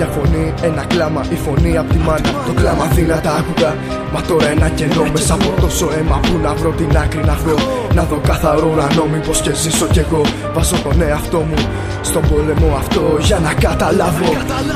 Μια φωνή, ένα κλάμα, η φωνή απ' τη μάνα. Το κλάμα δυνατά άκουγα. Μα τώρα ένα κενό μέσα από τόσο αίμα που να βρω την άκρη να βρω. Να δω καθαρό ουρανό, μήπως και ζήσω κι εγώ. Βάζω τον εαυτό μου στον πόλεμο αυτό για να καταλάβω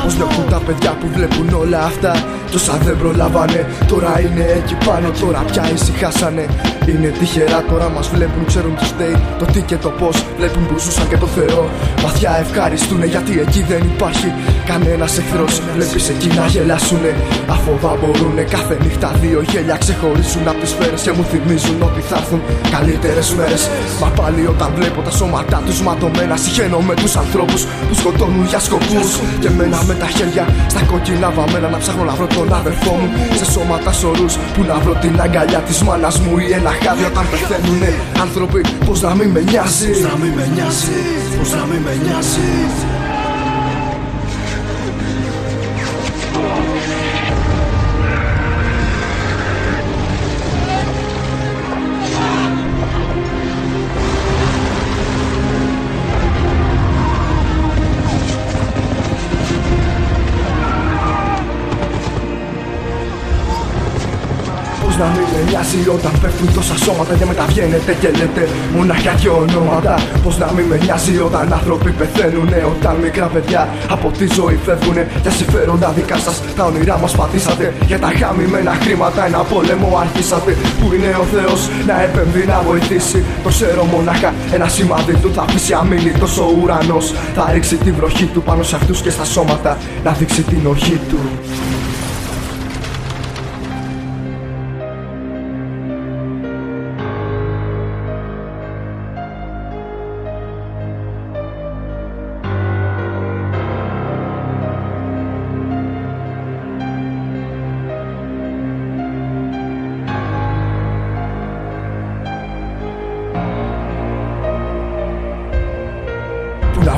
Πώς νιώθουν τα παιδιά που βλέπουν όλα αυτά. Τόσα δεν προλάβανε, τώρα είναι εκεί πάνω, τώρα πια ησυχάσανε. Είναι τυχερά τώρα μας βλέπουν, ξέρουν τι φταίει. Το τι και το πώς βλέπουν που ζούσαν και το Θεό. Βαθιά ευχαριστούνε γιατί εκεί δεν υπάρχει κανένας εχθρός. Βλέπεις εκεί να γελάσουνε. Αφοβά μπορούνε κάθε νύχτα δύο γέλια ξεχωρίζουν από τις σφαίρες και μου θυμίζουν ότι θα έρθουν καλύτερες μέρες. Μα πάλι όταν βλέπω τα σώματά τους ματωμένα, συχαίνω με τους ανθρώπους που σκοτώνουν για σκοπούς. Και μένα με τα χέρια στα κόκκινα βαμμένα να ψάχνω να βρω τον αδερφό μου. Σε σώματα σωρούς που να βρω την αγκαλιά της μάνας μου ή ένα χάδι όταν πεθαίνουνε άνθρωποι. Πώς να μην με νοιάζει, Πώς να μην με νοιάζει, πώς να μην με νοιάζει. Να μην με νοιάζει όταν πέφτουν τόσα σώματα και μεταβγαίνετε και λέτε μονάχα και ονόματα. Πώς να μην με νοιάζει όταν άνθρωποι πεθαίνουνε, όταν μικρά παιδιά από τη ζωή φεύγουνε. Για συμφέροντα δικά σας τα όνειρά μας πατήσατε. Για τα χαμημένα χρήματα ένα πόλεμο αρχίσατε. Πού είναι ο Θεός να επεμβεί να βοηθήσει. Το ξέρω μονάχα ένα σημάδι του θα αφήσει αμήλυτο ο ουρανός. Θα ρίξει τη βροχή του πάνω σε αυτούς και στα σώματα να δείξει την οχή του.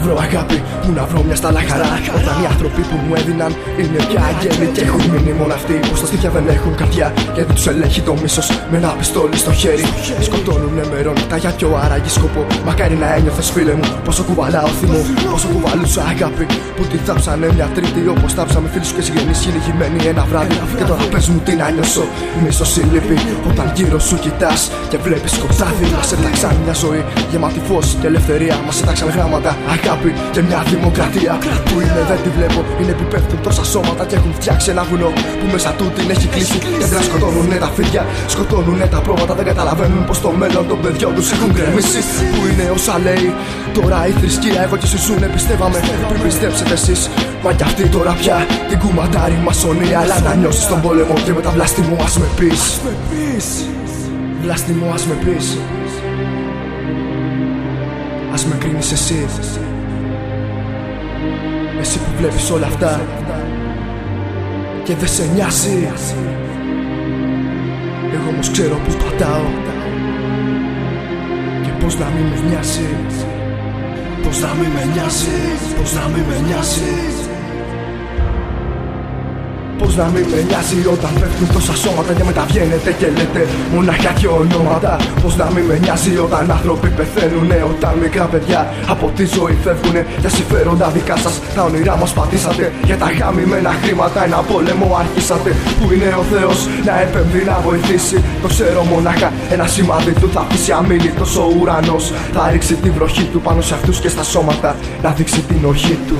Βρω αγάπη, πού να βρω μια στάλα χαρά. Όταν οι άνθρωποι που μου έδιναν είναι πια αγγέλοι Και έχουν μείνει μόνο αυτοί που στα στήθια δεν έχουν καρδιά Γιατί τους ελέγχει το μίσος με ένα πιστόλι στο χέρι. Σκοτώνουνε με ρόνιτα για πιο άραγη σκοπό. Μακάρι να ένιωθες φίλε μου πόσο κουβαλάω θυμό. Πόσο κουβαλούσα αγάπη που τη θάψανε μια τρίτη Όπως θάψαμε φίλους και συγγενείς κυνηγημένοι ένα βράδυ. Και τώρα πες μου τι να νιώσω Μίσος ή λύπη όταν γύρω σου κοιτάς Και βλέπεις σκοτάδι Μας έταξαν μια ζωή γεμάτη φως και ελευθερία Μας έταξαν γράμματα. Αγάπη και μια δημοκρατία Που είναι δεν τη βλέπω, είναι που πέφτουν τόσα σώματα Και έχουν φτιάξει ένα βουνό που μέσα του την έχει κλείσει. Και δεν σκοτώνουνε τα φίδια, σκοτώνουνε τα πρόβατα Δεν καταλαβαίνουν πως το μέλλον των παιδιών τους έχουν γκρεμίσει. Που είναι όσα λέει τώρα η θρησκεία Εγώ και εσύ ζουνε πιστεύαμε. Πριν πιστέψετε εσείς Μα κι αυτή τώρα πια την κουμαντάρει μασονία Αλλά να νιώσεις τον πόλεμο και με τα βλάστημο ας με πεις. Βλάστημο ας με πεις. Ας με κρίνεις εσύ Εσύ που βλέπεις όλα αυτά Και δεν σε νοιάζει. Εγώ όμως ξέρω που πατάω Και πως να μην με νοιάζει. Πώς να μην με νοιάζει, πώς να μην με νοιάζει. Πώς να μην με νοιάζει όταν πέφτουν τόσα σώματα και μεταβγαίνετε και λέτε μονάχα και ονόματα. Πώς να μην με νοιάζει όταν άνθρωποι πεθαίνουνε, όταν μικρά παιδιά από τη ζωή φεύγουνε. Για συμφέροντα δικά σας τα όνειρά μας πατήσατε. Για τα χαμημένα χρήματα ένα πόλεμο αρχίσατε. Πού είναι ο Θεός να επεμβεί να βοηθήσει. Το ξέρω μονάχα ένα σημάδι του θα αφήσει αμήλυτο ο ουρανός. Θα ρίξει τη βροχή του πάνω σε αυτούς και στα σώματα να δείξει την οχή του.